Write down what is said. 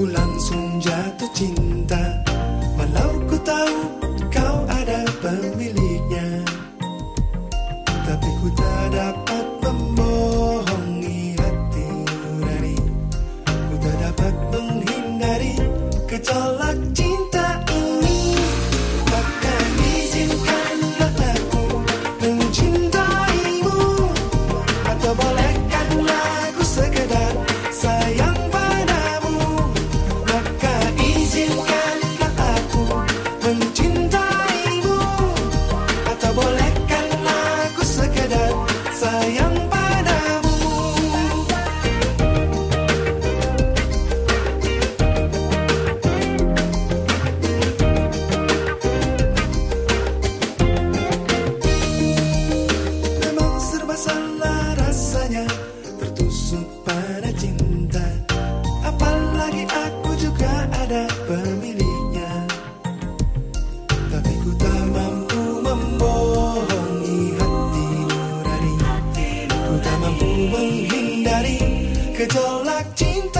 Ku langsung jatuh cinta. Walau ku tahu kau ada pemiliknya. Tapi ku tak dapat membohongi hati nurani. Ku tak dapat menghindari kecolak cinta. mampu menghindari gejolak cinta.